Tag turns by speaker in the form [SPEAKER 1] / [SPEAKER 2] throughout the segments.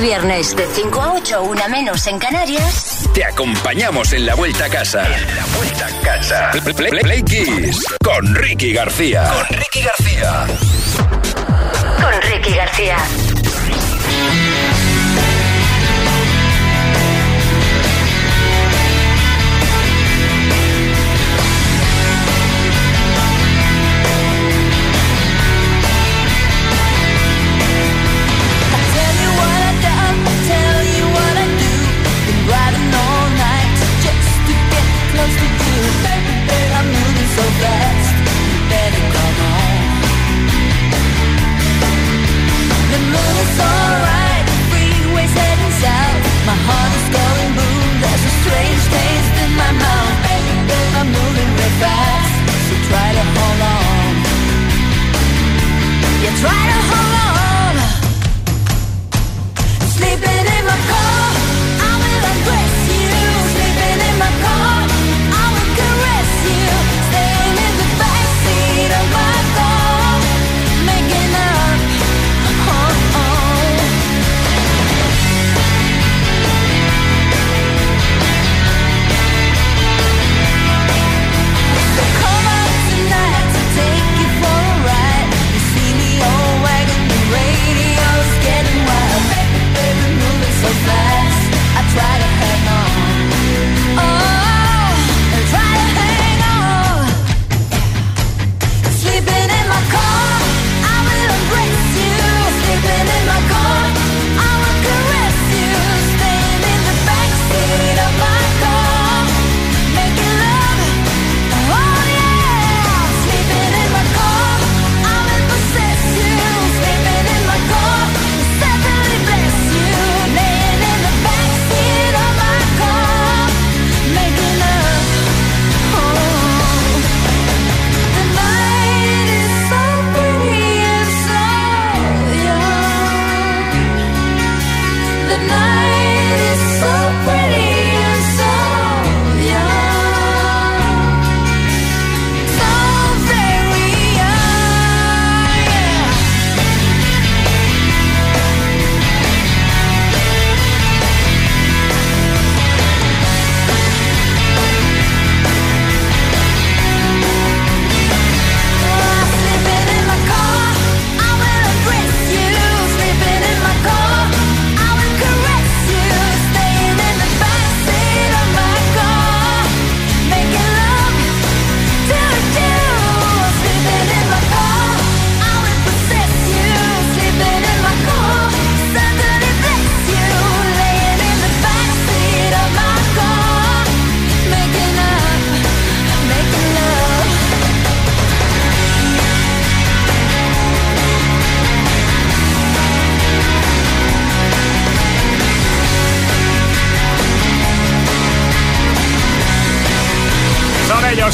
[SPEAKER 1] de 5 a 8, una menos en Canarias.
[SPEAKER 2] Te acompañamos en la vuelta a casa.
[SPEAKER 3] En la vuelta a casa.
[SPEAKER 2] Play, Play, Kiss con Ricky García.
[SPEAKER 3] Con Ricky García.
[SPEAKER 1] Con Ricky García.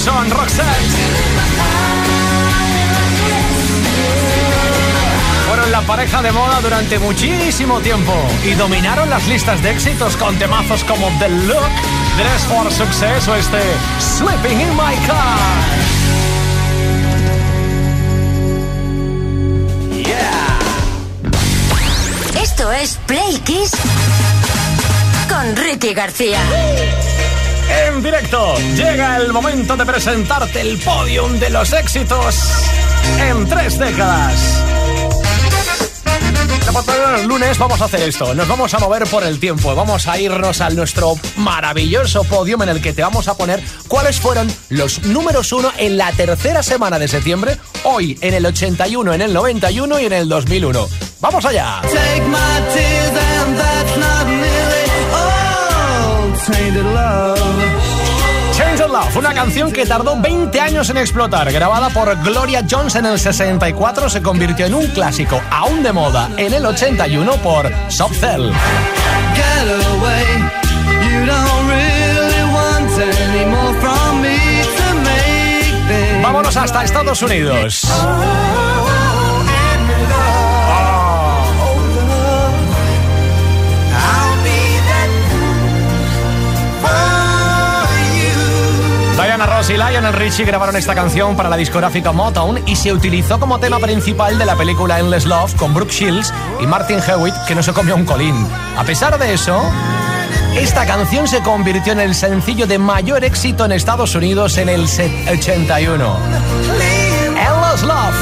[SPEAKER 4] Son Roxette. Fueron la pareja de moda durante muchísimo tiempo y dominaron las listas de éxitos con temazos como The Look, Dress for Success o este Sleeping in My Car.
[SPEAKER 3] Esto es Play Kiss con Ricky García.
[SPEAKER 4] En directo llega el momento de presentarte el podium de los éxitos en tres décadas. El lunes vamos a hacer esto, nos vamos a mover por el tiempo, vamos a irnos a nuestro maravilloso podium en el que te vamos a poner cuáles fueron los números uno en la tercera semana de septiembre, hoy en el 81, en el 91 y en el 2001. ¡Vamos allá! Take my tears and that's not nearly all tainted love. Love, una canción que tardó 20 años en explotar. Grabada por Gloria Jones en el 64, se convirtió en un clásico aún de moda en el 81 por Soft Cell. Vámonos hasta Estados Unidos. Diana Ross y Lionel Richie grabaron esta canción para la discográfica Motown y se utilizó como tema principal de la película Endless Love con Brooke Shields y Martin Hewitt, que no se comió un colín. A pesar de eso, esta canción se convirtió en el sencillo de mayor éxito en Estados Unidos en el 81. Endless Love.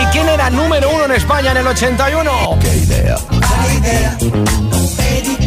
[SPEAKER 4] ¿Y quién era número uno en España en el 81?
[SPEAKER 5] ¡Qué idea!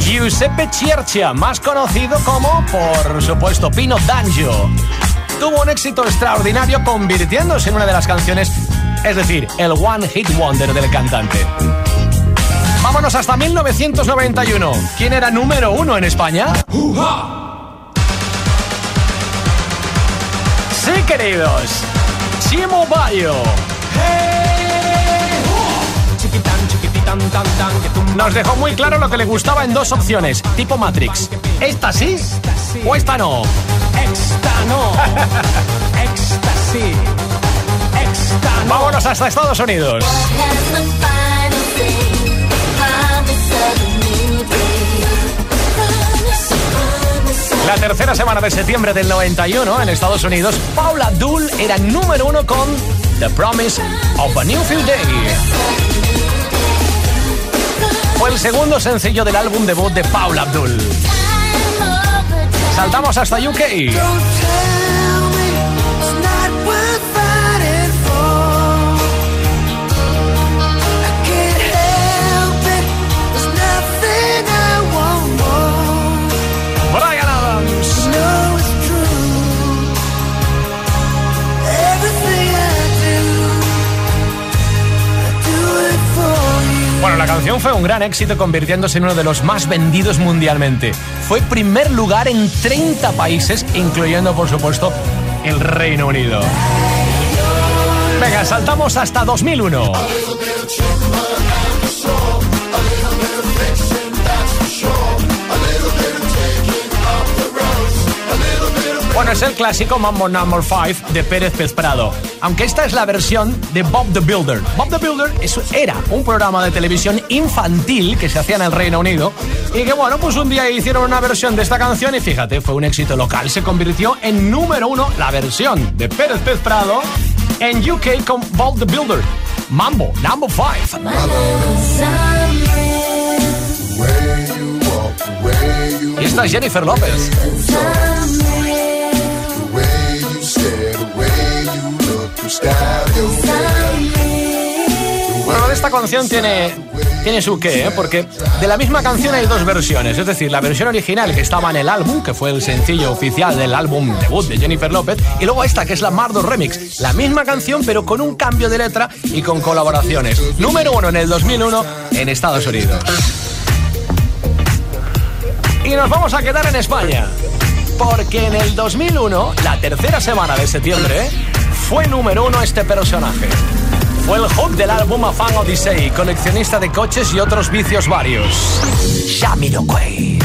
[SPEAKER 4] Giuseppe Chierchia, más conocido como, por supuesto, Pino D'Angio. Tuvo un éxito extraordinario convirtiéndose en una de las canciones, es decir, el One Hit Wonder del cantante. Vámonos hasta 1991. ¿Quién era número uno en España? Sí, queridos. Chimo Bayo. Nos dejó muy claro lo que le gustaba en dos opciones, tipo Matrix. ¿Esta sí o esta no?
[SPEAKER 6] Esta no. Esta sí. Esta no.
[SPEAKER 4] Vámonos hasta Estados Unidos. La tercera semana de septiembre del 91 en Estados Unidos, Paula Abdul era número uno con The Promise of a New Few Day. Fue el segundo sencillo del álbum debut de Paula Abdul. Saltamos hasta UK. La canción fue un gran éxito convirtiéndose en uno de los más vendidos mundialmente. Fue primer lugar en 30 países, incluyendo por supuesto el Reino Unido. Venga, saltamos hasta 2001. Bueno, es el clásico Mambo Number 5 de Pérez Prado. Aunque esta es la versión de Bob the Builder. Bob the Builder era un programa de televisión infantil que se hacía en el Reino Unido y que, bueno, pues un día hicieron una versión de esta canción y fíjate, fue un éxito local. Se convirtió en número uno la versión de Pérez Pez Prado en UK con Bob the Builder. Mambo Number 5. Y esta es Jennifer López. Bueno, esta canción tiene,
[SPEAKER 7] tiene su qué, ¿eh? porque de la misma canción hay dos versiones. Es decir, la versión original que estaba en el álbum, que fue el sencillo oficial del álbum debut de Jennifer López, y luego esta que es la Mardo Remix. La misma canción, pero con un cambio de letra y con colaboraciones. Número uno en el 2001 en Estados Unidos. Y nos vamos a quedar en España. Porque en el 2001, la tercera semana de septiembre fue número uno este personaje. Fue el hop del álbum A Fan Odyssey, coleccionista de coches y otros vicios varios. Jamiroquai.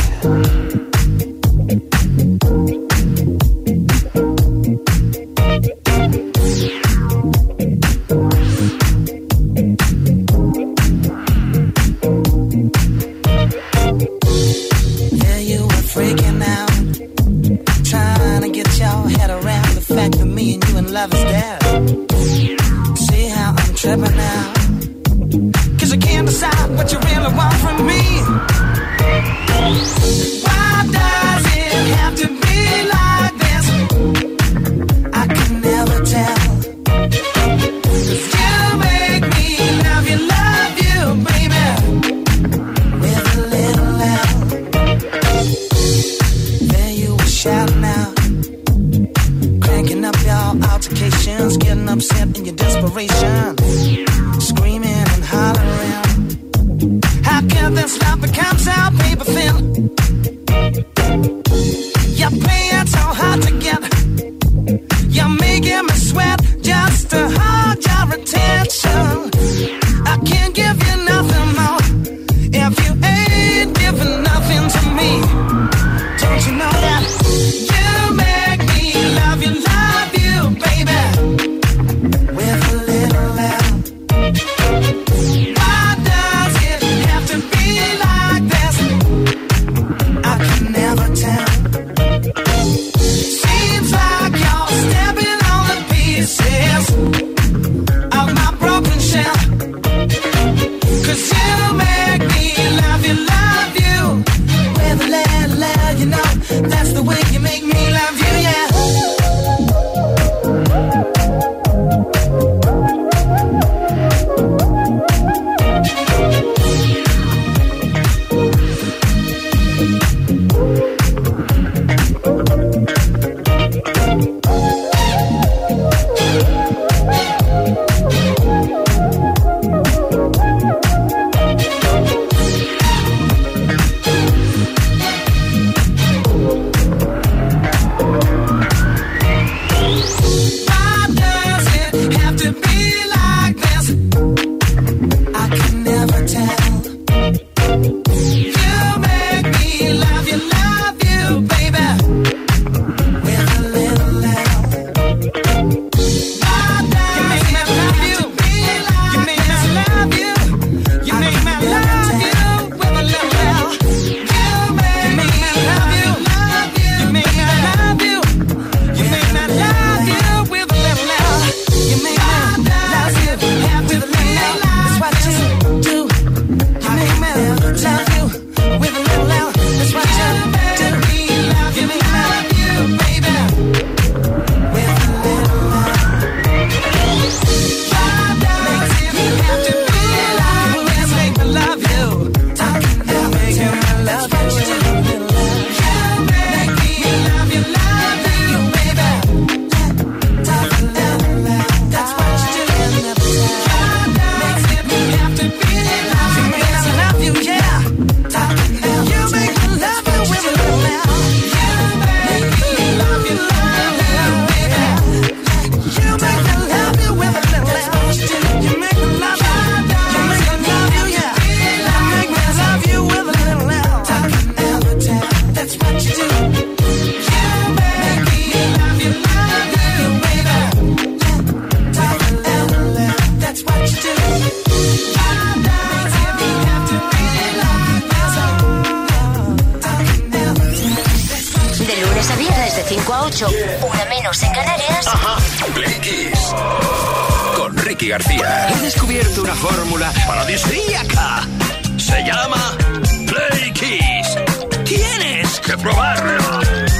[SPEAKER 3] una menos en Canarias. Ajá.
[SPEAKER 2] Play Kiss. Con Ricky García.
[SPEAKER 8] He descubierto una fórmula paradisíaca. Se llama Play Kiss. Tienes que probarlo.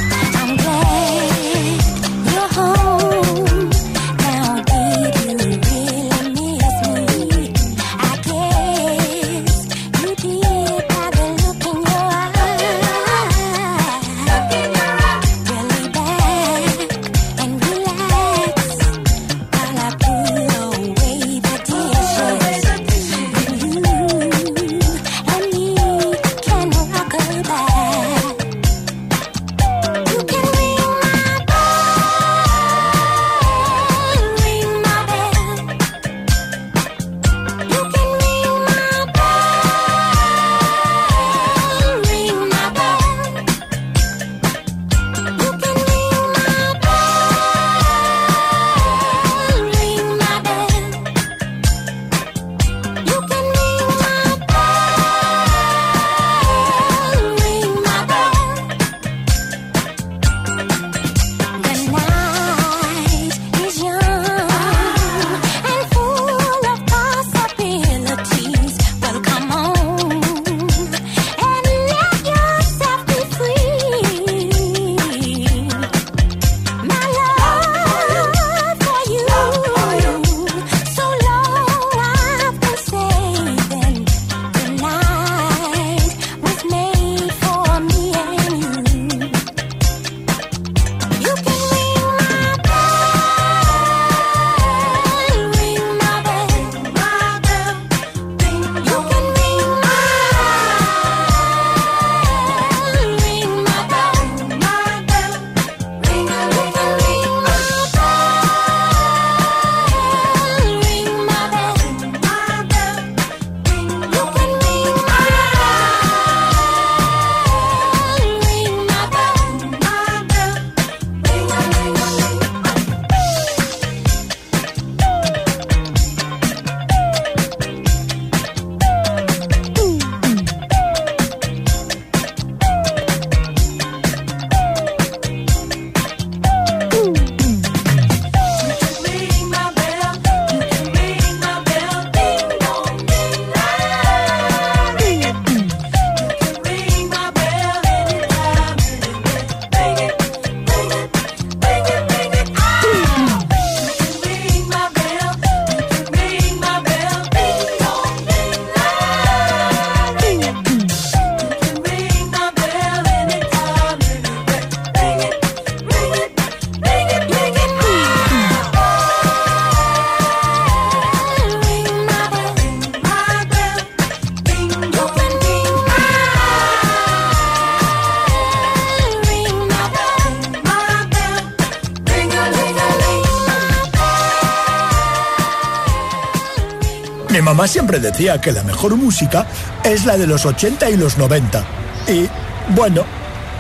[SPEAKER 9] Mamá siempre decía que la mejor música es la de los 80 y los 90. Y, bueno,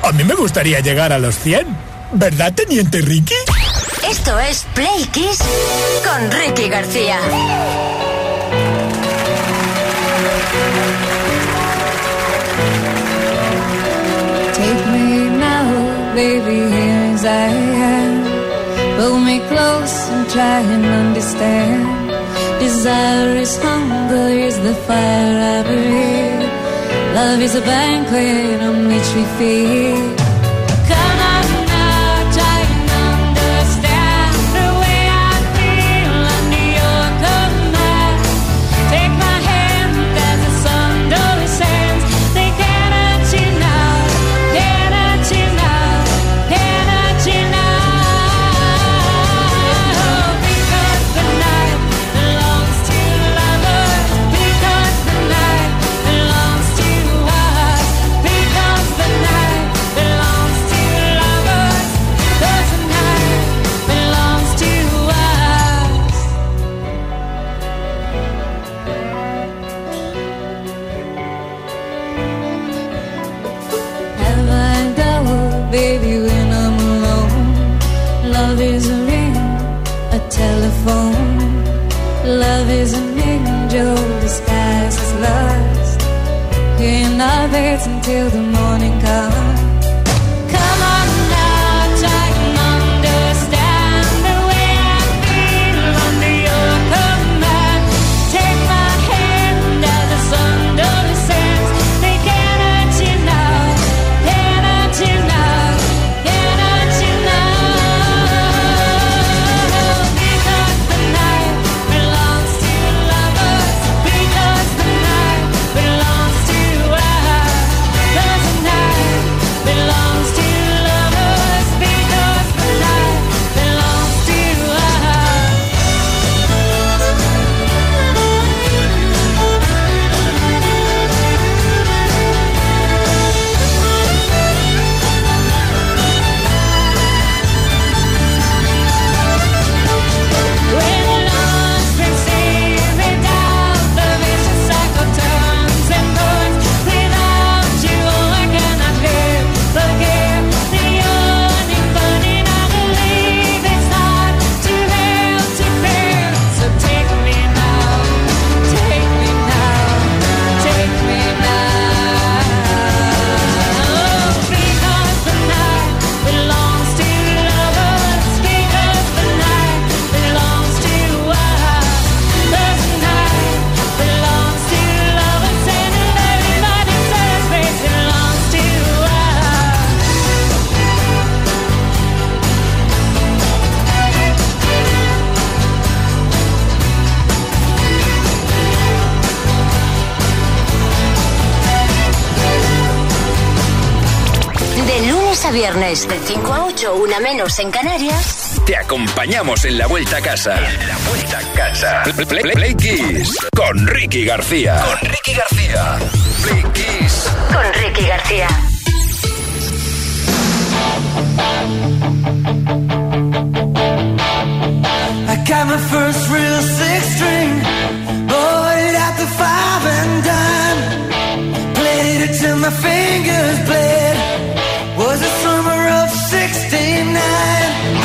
[SPEAKER 9] a mí me gustaría llegar a los 100. ¿Verdad, Teniente Ricky?
[SPEAKER 3] Esto es Play Kiss con Ricky García.
[SPEAKER 10] Take me now, baby, here as I am. Pull me close and try and understand. Desire is hunger, is the fire I breathe. Love is a banquet on which we feed. Baby, when I'm alone? Love is a ring, a telephone. Love is an angel disguised as lust. In our beds until the morning comes.
[SPEAKER 3] Viernes, de 5 a 8, una menos en Canarias.
[SPEAKER 11] Te acompañamos en la vuelta a casa. En la vuelta a casa. Play, Play- Play- Play Kiss con Ricky García. Con Ricky García. Play Kiss.
[SPEAKER 3] Con Ricky García.
[SPEAKER 5] I got my first real six string, bought it at the five and dime. Played it till my fingers bled.
[SPEAKER 4] time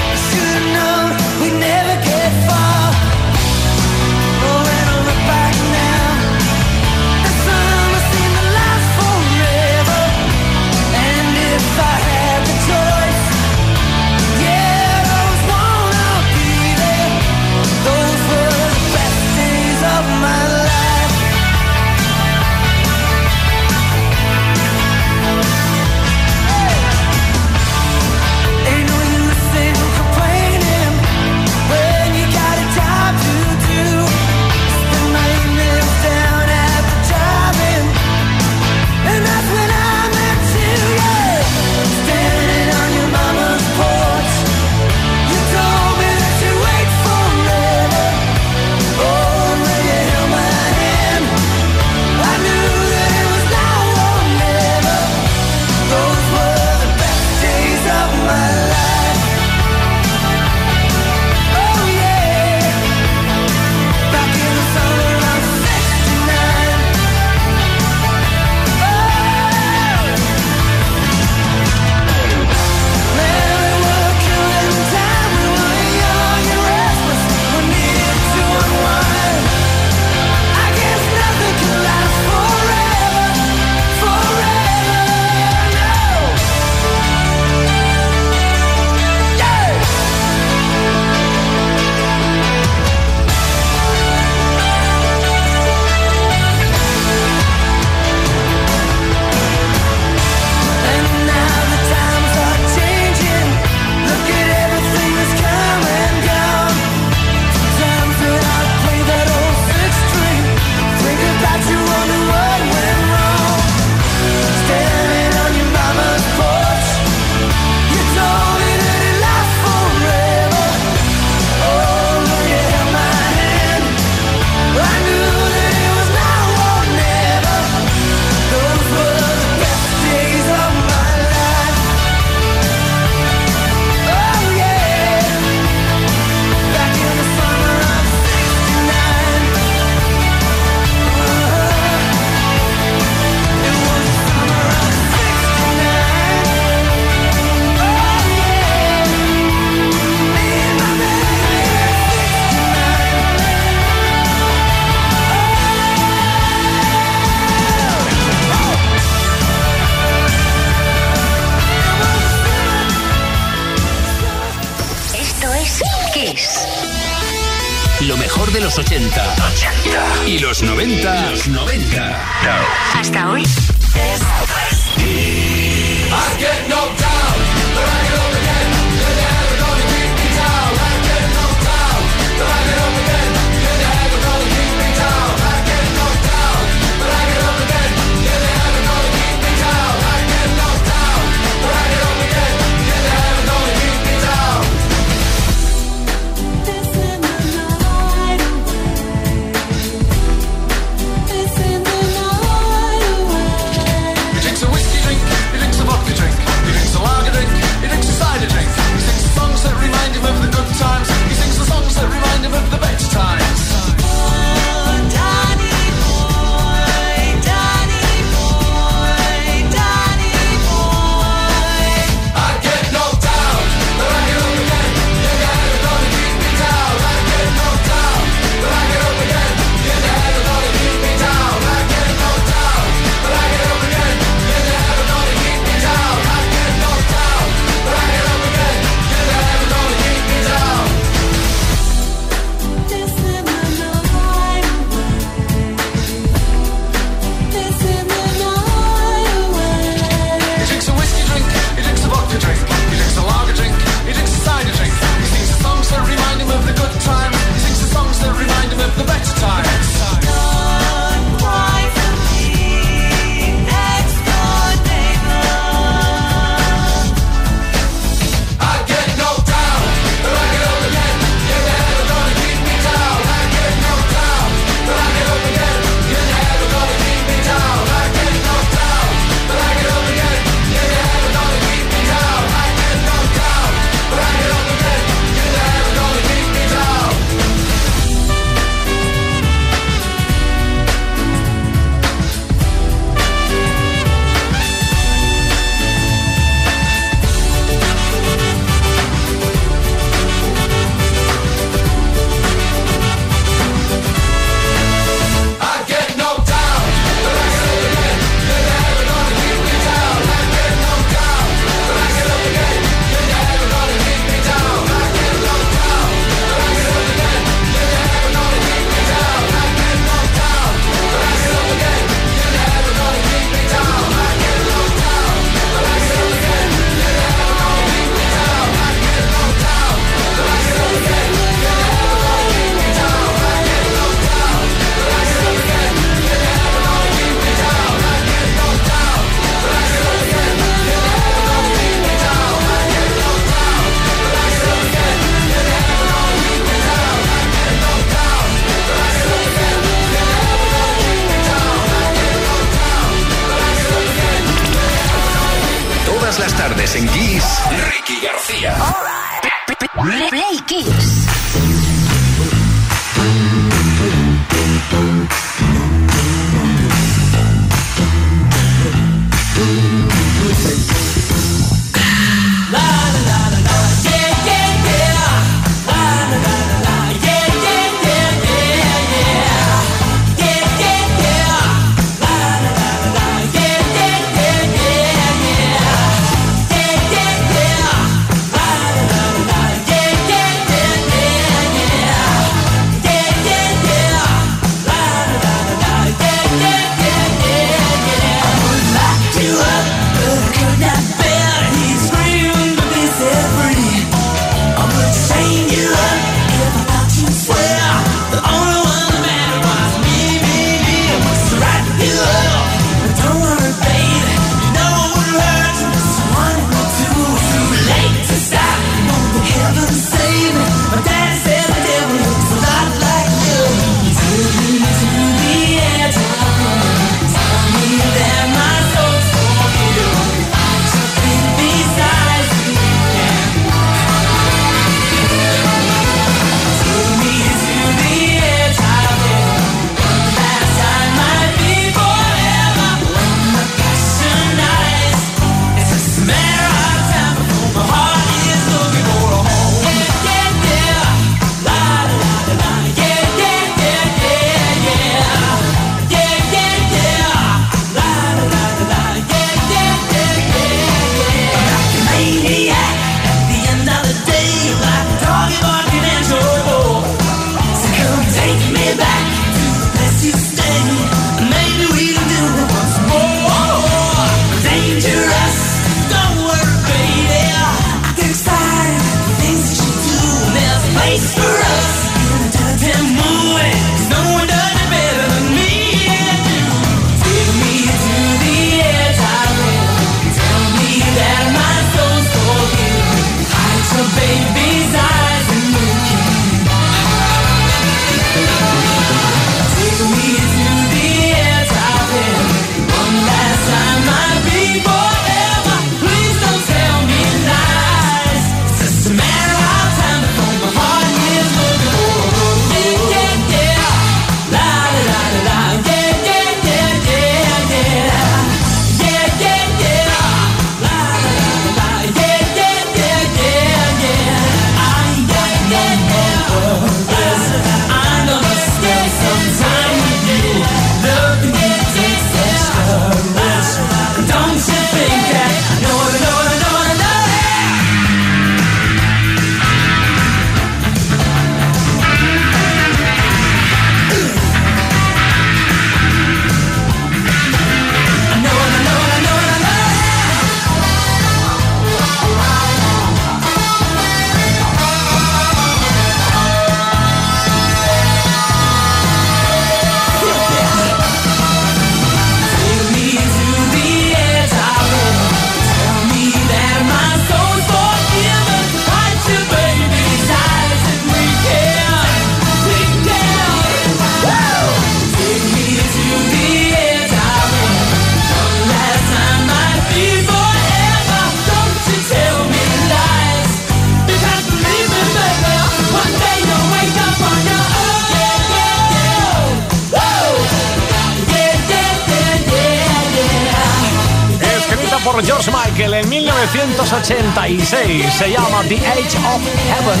[SPEAKER 4] 1986. Se llama The Edge of Heaven,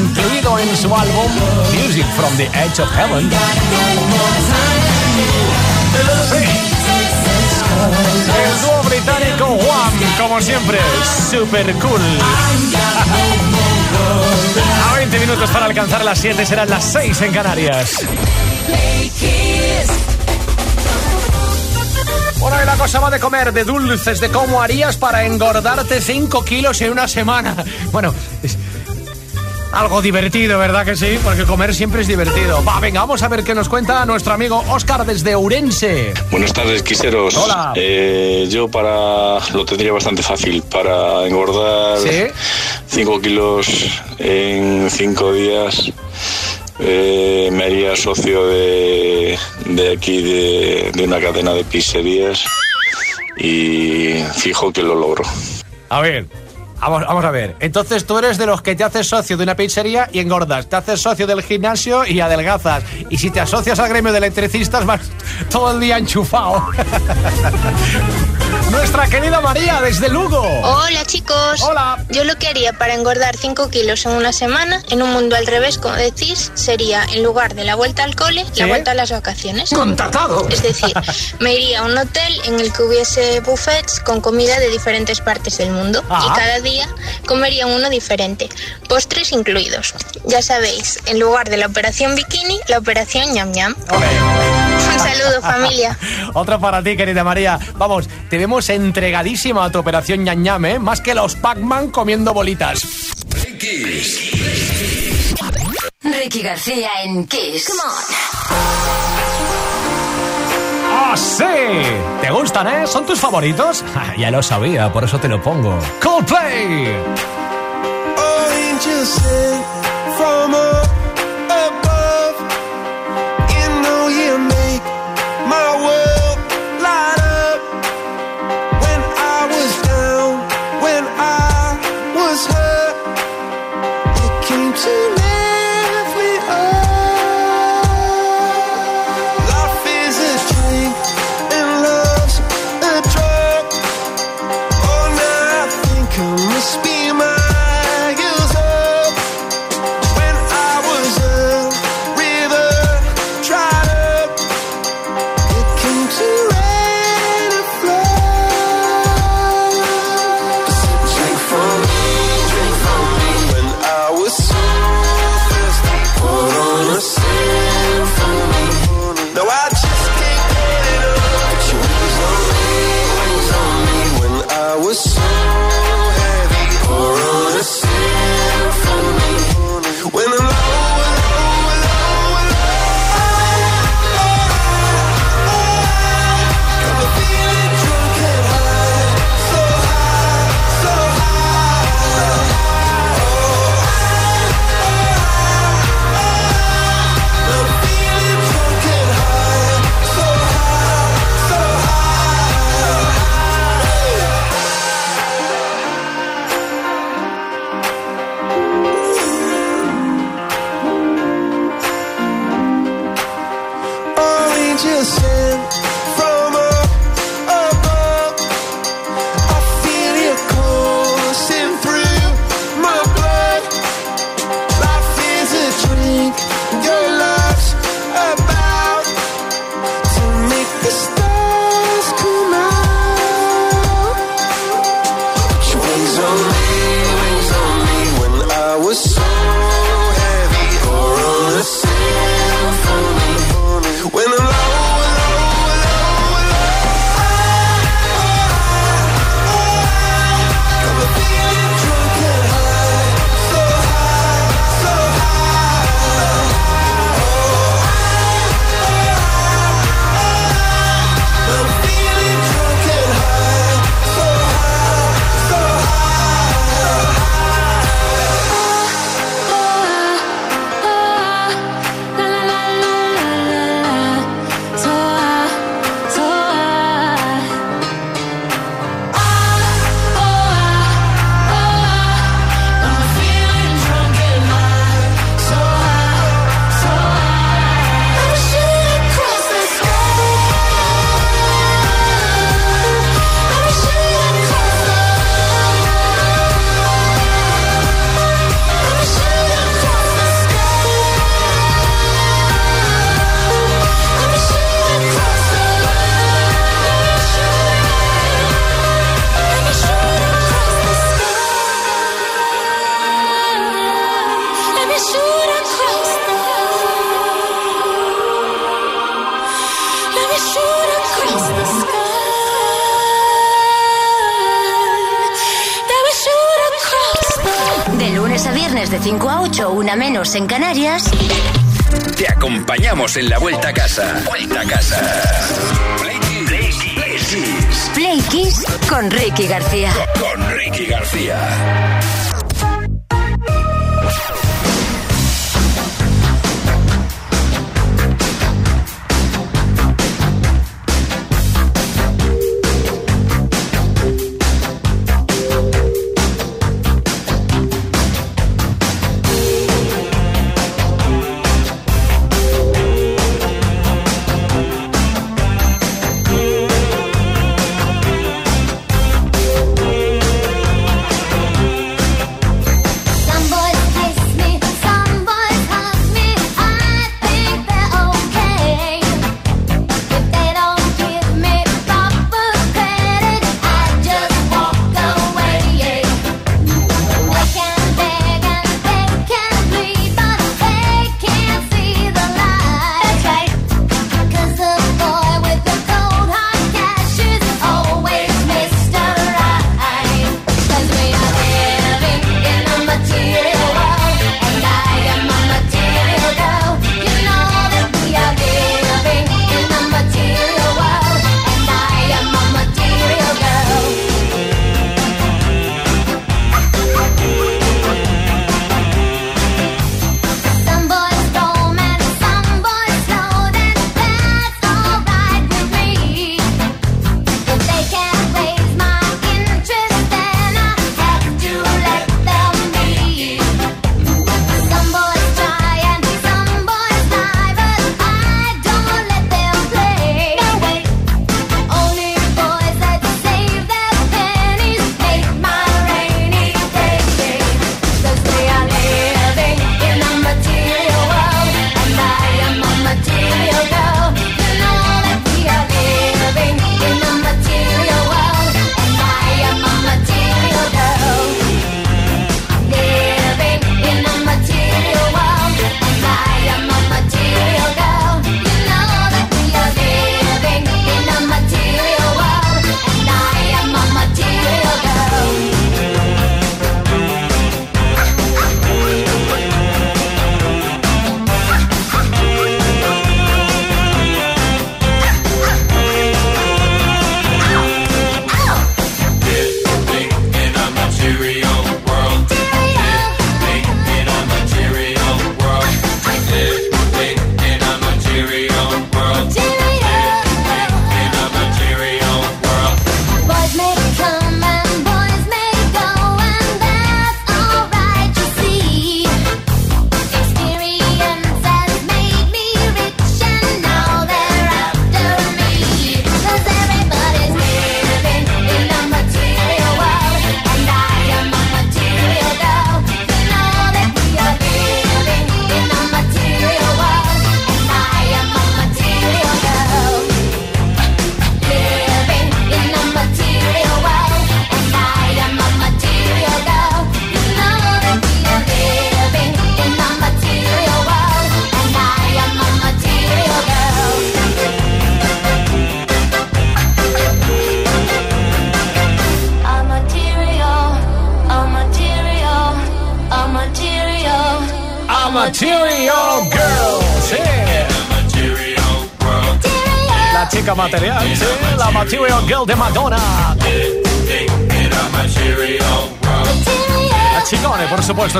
[SPEAKER 4] incluido en su álbum Music from the Edge of Heaven. El dúo británico Wham, como siempre, super cool. A 20 minutos para alcanzar las 7 serán las 6 en Canarias. Bueno, y la cosa va de comer, de dulces, de cómo harías para engordarte 5 kilos en una semana. Bueno, es algo divertido, ¿verdad que sí? Porque comer siempre es divertido. Va, venga, vamos a ver qué nos cuenta nuestro amigo Oscar desde Urense.
[SPEAKER 12] Buenas tardes, quiseros.
[SPEAKER 4] Hola.
[SPEAKER 12] Eh, yo para lo tendría bastante fácil. Para engordar
[SPEAKER 4] ¿Sí?
[SPEAKER 12] 5 kilos en 5 días, eh, me haría socio de, de aquí, de, de una cadena de pizzerías y fijo que lo logro.
[SPEAKER 4] A ver, vamos, vamos a ver. Entonces tú eres de los que te haces socio de una pizzería y engordas. Te haces socio del gimnasio y adelgazas. Y si te asocias al gremio de electricistas vas todo el día enchufado. Nuestra querida María desde Lugo.
[SPEAKER 13] Hola chicos.
[SPEAKER 4] Hola.
[SPEAKER 13] Yo lo que haría para engordar 5 kilos en una semana, en un mundo al revés, como decís, sería en lugar de la vuelta al cole,
[SPEAKER 4] ¿Sí?
[SPEAKER 13] la vuelta a las vacaciones.
[SPEAKER 8] Contratado.
[SPEAKER 13] Es decir, me iría a un hotel en el que hubiese buffets con comida de diferentes partes del mundo
[SPEAKER 4] Ah.
[SPEAKER 13] y cada día comería uno diferente, postres incluidos. Ya sabéis, en lugar de la operación bikini, la operación ñam ñam. Un saludo familia.
[SPEAKER 4] Otra para ti, querida María. Vamos, te vemos entregadísima a tu operación ñañam, ¿eh? Más que los Pac-Man comiendo bolitas.
[SPEAKER 11] Kiss.
[SPEAKER 3] Ricky García en Kiss. Come on.
[SPEAKER 4] ¡Ah, sí! ¿Te gustan, eh? ¿Son tus favoritos? Ah, ya lo sabía, por eso te lo pongo. Coldplay.
[SPEAKER 3] Menos en Canarias.
[SPEAKER 11] Te acompañamos en la vuelta a casa. Vuelta a casa. Play Kiss. Play Kiss.
[SPEAKER 3] Play Kiss con Ricky García.
[SPEAKER 11] Con Ricky García.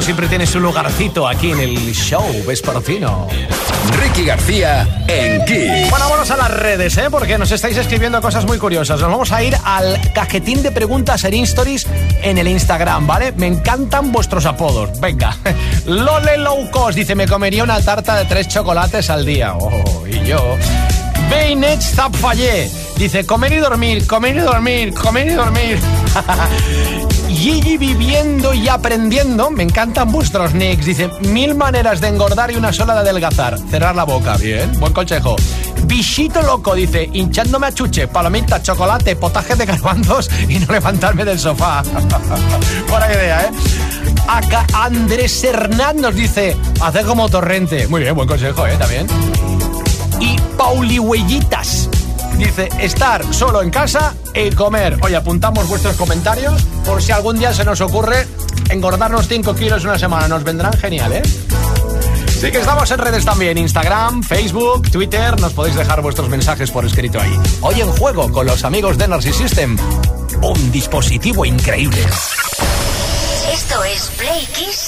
[SPEAKER 4] Siempre tiene su lugarcito aquí en el show vespertino.
[SPEAKER 11] Ricky García en Kiss.
[SPEAKER 4] Bueno, vámonos a las redes, ¿eh? Porque nos estáis escribiendo cosas muy curiosas. Nos vamos a ir al cajetín de preguntas en Stories en el Instagram, ¿vale? Me encantan vuestros apodos. Venga. Lole Low Cost dice, me comería una tarta de tres chocolates al día. Oh, y yo. Beinet Zapfallé dice, comer y dormir, comer y dormir, comer y dormir. Gigi viviendo y aprendiendo. Me encantan vuestros nicks. Dice, mil maneras de engordar y una sola de adelgazar. Cerrar la boca. Bien, buen consejo. Bichito loco, dice, hinchándome a chuche, palomitas, chocolate, potaje de garbanzos y no levantarme del sofá. Buena idea, ¿eh? Acá Andrés Hernán nos dice, hacer como torrente. Muy bien, buen consejo, ¿eh? También. Y Pauli Huellitas dice, estar solo en casa y comer. Oye, apuntamos vuestros comentarios por si algún día se nos ocurre engordarnos 5 kilos una semana. Nos vendrán genial, ¿eh? Sí que estamos en redes también, Instagram, Facebook, Twitter, nos podéis dejar vuestros mensajes por escrito ahí. Hoy en juego con los amigos de Energy System, un dispositivo increíble.
[SPEAKER 3] Esto es Play Kiss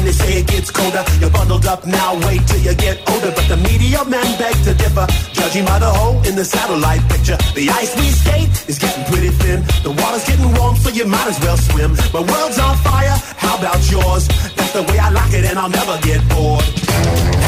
[SPEAKER 14] and they say it gets colder. You're bundled up now, wait till you get older. But the media men beg to differ, judging by the hole in the satellite picture. The ice we skate is getting pretty thin. The water's getting warm, so you might as well swim. My world's on fire, how about yours? That's the way I like it, and I'll never get bored.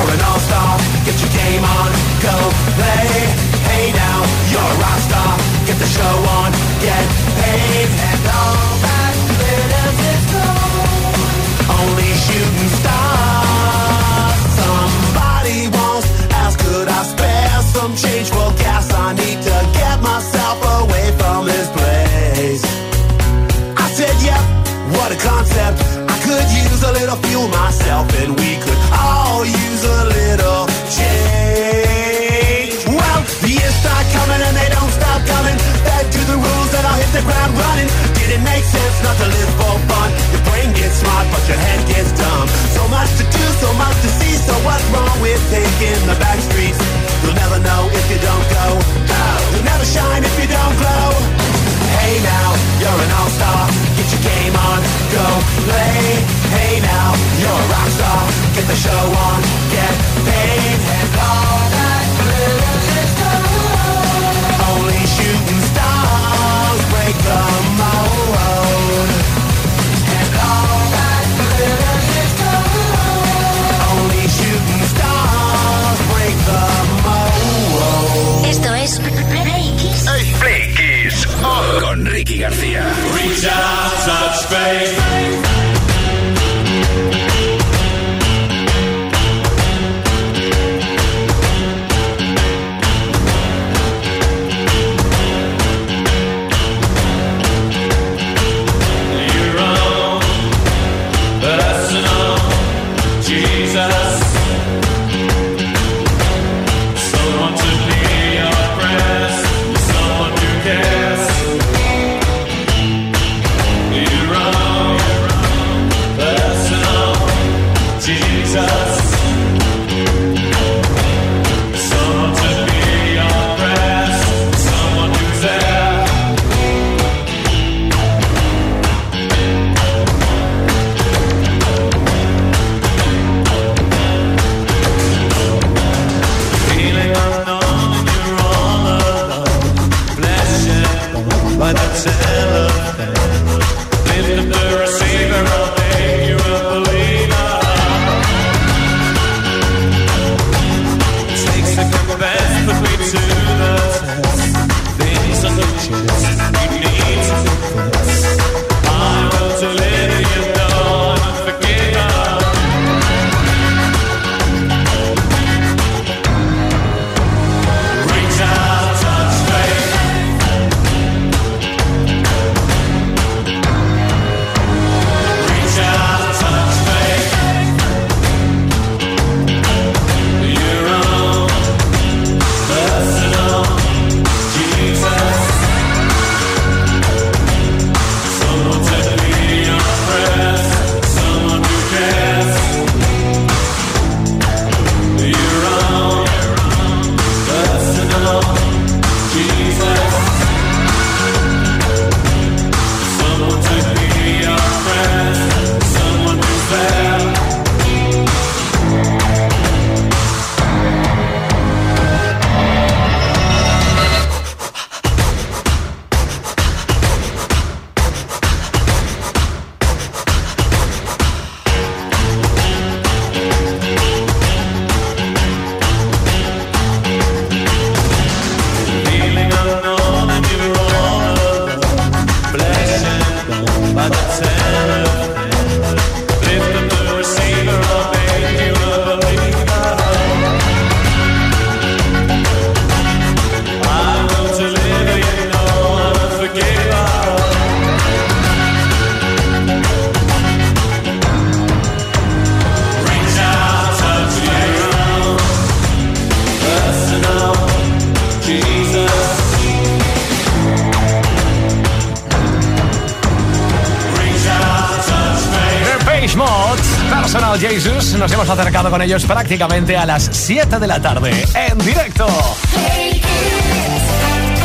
[SPEAKER 14] You're an all-star. Get your game on, go play. Hey now, you're a rock star. Get the show on, get paid. And all that glitters is gold. Only shooting stars. Play. Hey now, you're a rock star. Get the show on, get paid. And all that glitters is gold. Only shooting stars break the mold. And all that glitters is gold. Only shooting stars break the mold.
[SPEAKER 3] Esto es Play Kiss.
[SPEAKER 11] Play Kiss con Ricky García.
[SPEAKER 15] Reach out, touch faith.
[SPEAKER 4] Prácticamente a las 7 de la tarde, en directo.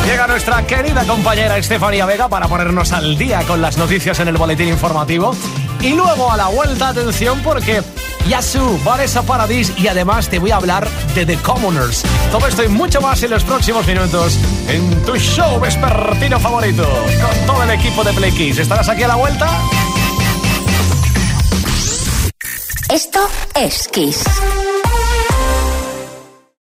[SPEAKER 4] Llega nuestra querida compañera Estefanía Vega para ponernos al día con las noticias en el boletín informativo. Y luego a la vuelta, atención, porque Yasu, Vanessa Paradis y además te voy a hablar de The Commoners. Todo esto y mucho más en los próximos minutos en tu show vespertino favorito con todo el equipo de Play Kiss. ¿Estarás aquí a la vuelta?
[SPEAKER 3] Esto es Kiss.